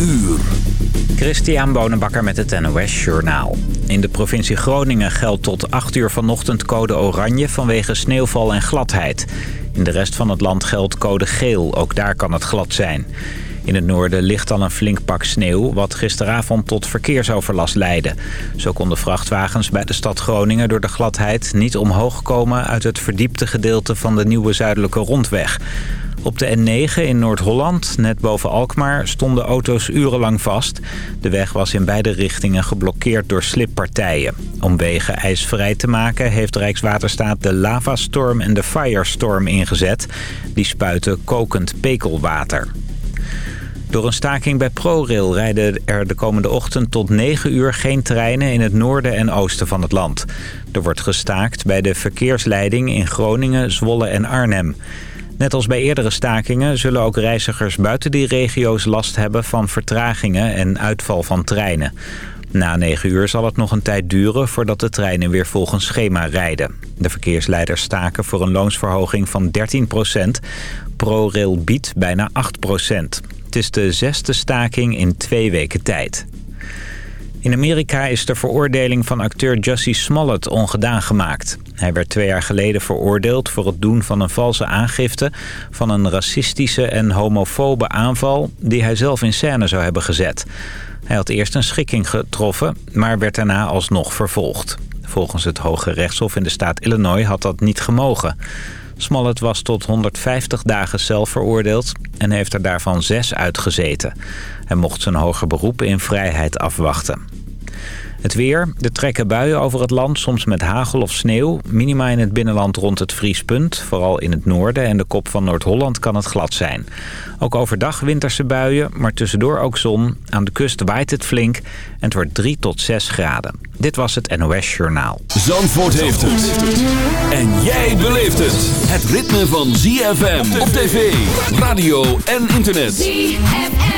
uur. Christian Bonenbakker met het NOS Journaal. In de provincie Groningen geldt tot 8 uur vanochtend code oranje vanwege sneeuwval en gladheid. In de rest van het land geldt code geel, ook daar kan het glad zijn. In het noorden ligt al een flink pak sneeuw... wat gisteravond tot verkeersoverlast leidde. Zo konden vrachtwagens bij de stad Groningen door de gladheid... niet omhoog komen uit het verdiepte gedeelte van de nieuwe zuidelijke rondweg. Op de N9 in Noord-Holland, net boven Alkmaar, stonden auto's urenlang vast. De weg was in beide richtingen geblokkeerd door slippartijen. Om wegen ijsvrij te maken heeft Rijkswaterstaat de lavastorm en de firestorm ingezet. Die spuiten kokend pekelwater. Door een staking bij ProRail rijden er de komende ochtend tot 9 uur geen treinen in het noorden en oosten van het land. Er wordt gestaakt bij de verkeersleiding in Groningen, Zwolle en Arnhem. Net als bij eerdere stakingen zullen ook reizigers buiten die regio's last hebben van vertragingen en uitval van treinen. Na 9 uur zal het nog een tijd duren voordat de treinen weer volgens schema rijden. De verkeersleiders staken voor een loonsverhoging van 13% ProRail biedt bijna 8% Het is de zesde staking in twee weken tijd. In Amerika is de veroordeling van acteur Jussie Smollett ongedaan gemaakt. Hij werd twee jaar geleden veroordeeld voor het doen van een valse aangifte... van een racistische en homofobe aanval die hij zelf in scène zou hebben gezet. Hij had eerst een schikking getroffen, maar werd daarna alsnog vervolgd. Volgens het Hoge Rechtshof in de staat Illinois had dat niet gemogen. Smollett was tot 150 dagen zelf veroordeeld en heeft er daarvan zes uitgezeten. Hij mocht zijn hoger beroep in vrijheid afwachten. Het weer. Er trekken buien over het land, soms met hagel of sneeuw. Minima in het binnenland rond het vriespunt. Vooral in het noorden en de kop van Noord-Holland kan het glad zijn. Ook overdag winterse buien, maar tussendoor ook zon. Aan de kust waait het flink en het wordt 3 tot 6 graden. Dit was het NOS Journaal. Zandvoort heeft het. En jij beleeft het. Het ritme van ZFM op tv, radio en internet. ZFM.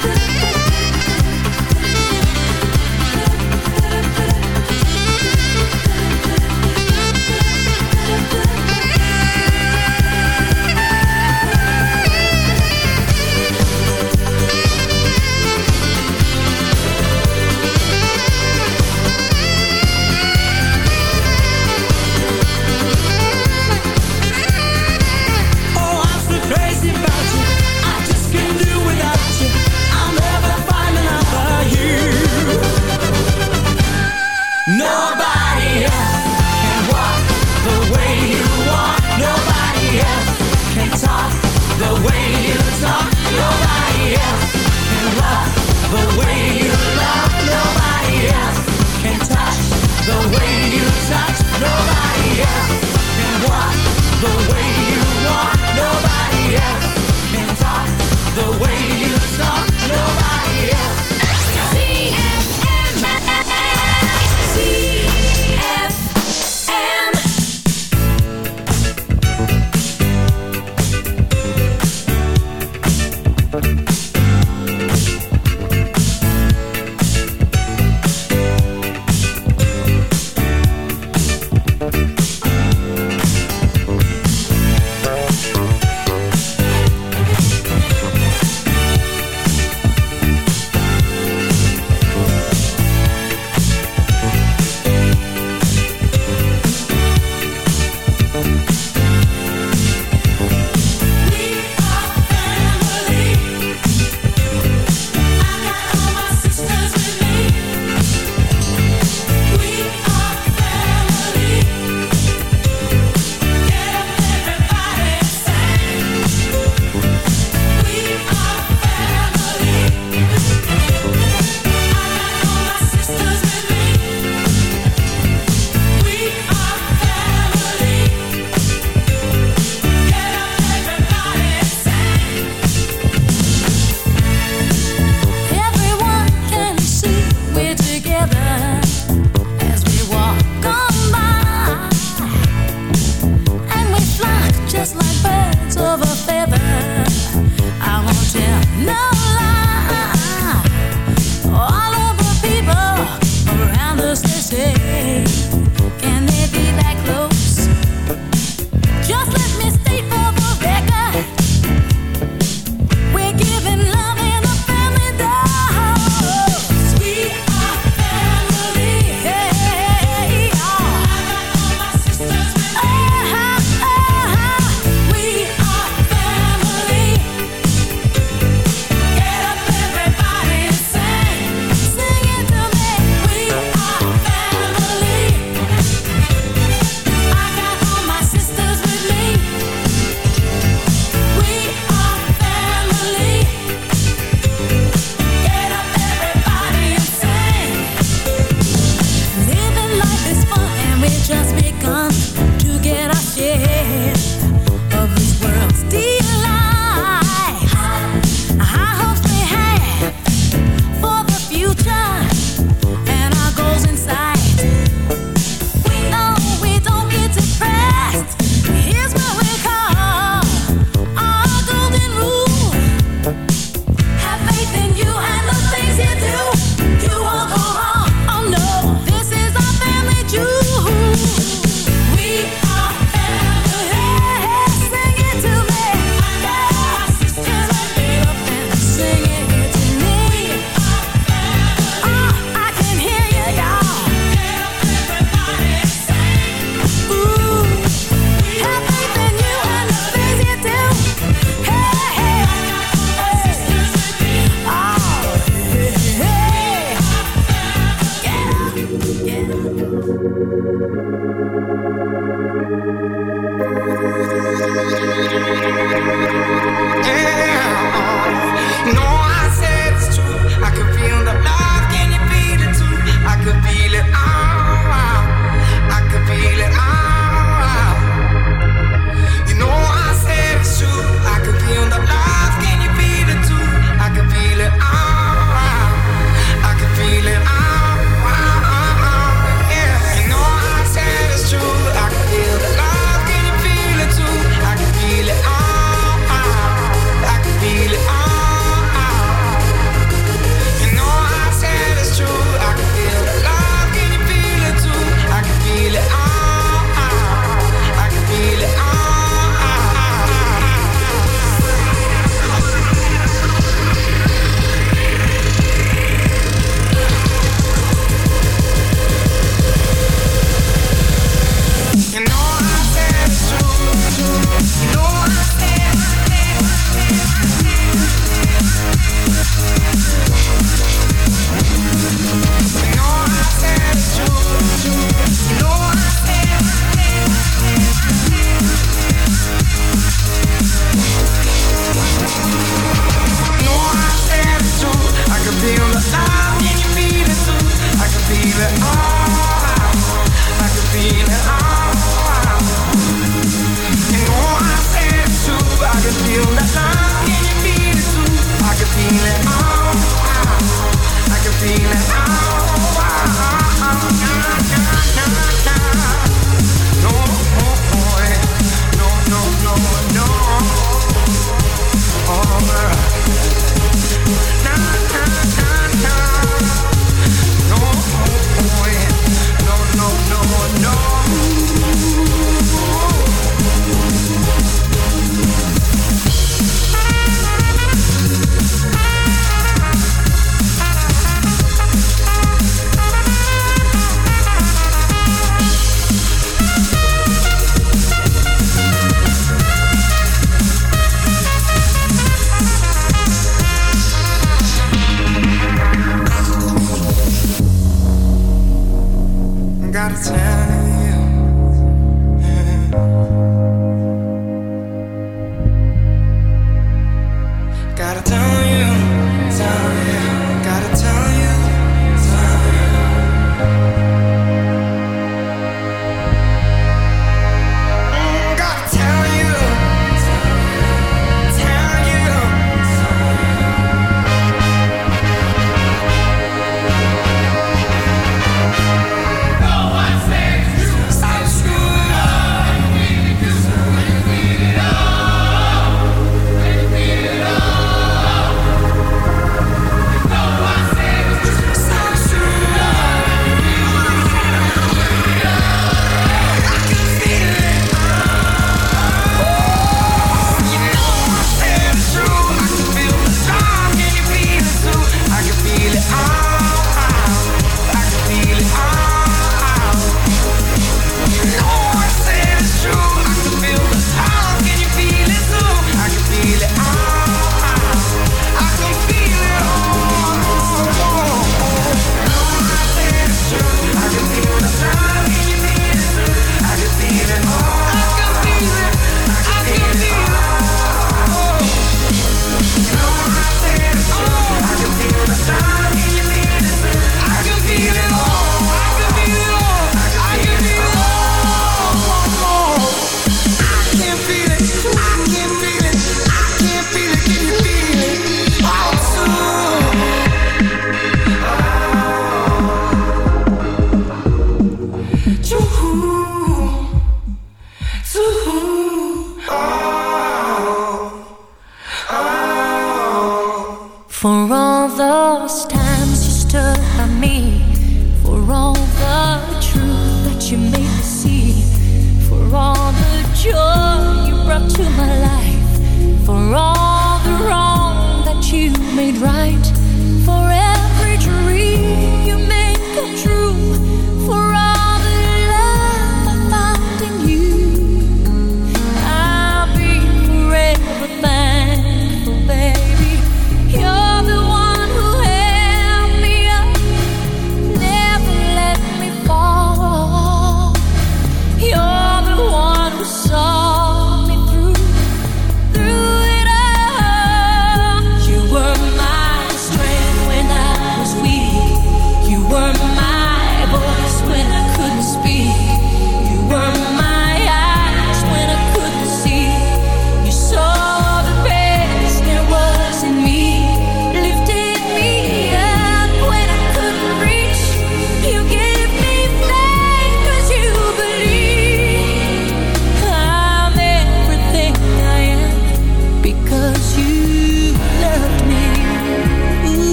Oh,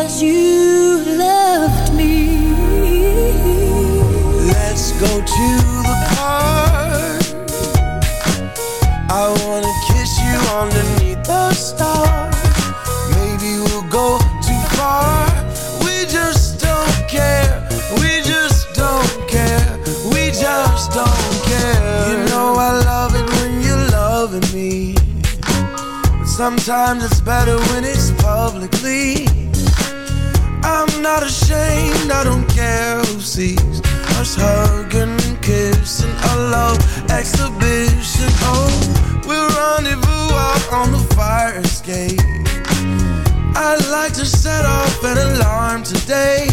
because you loved me. Let's go to the park. I wanna kiss you underneath the stars. Maybe we'll go too far. We just don't care. We just don't care. We just don't care. You know I love it when you're loving me. But sometimes it's better when it's publicly. I'm not ashamed, I don't care who sees us hugging and kissing a love exhibition. Oh, we'll rendezvous out on the fire escape. I'd like to set off an alarm today.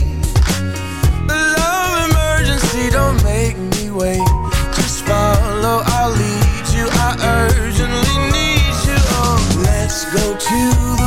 The love emergency, don't make me wait. Just follow, I'll lead you. I urgently need you. Oh, let's go to the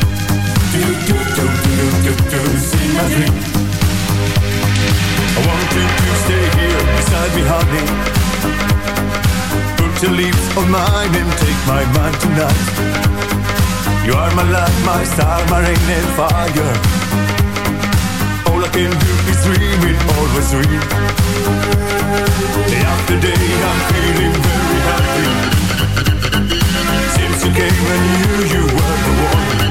Do, do, do, do, do, do, see my dream. I want to stay here beside me, honey. On take my mind tonight. You are my light, my star, my rain and fire. All I can do is dream it, always dream. Day after day, I'm feeling very happy. Since you came, I knew you were the one.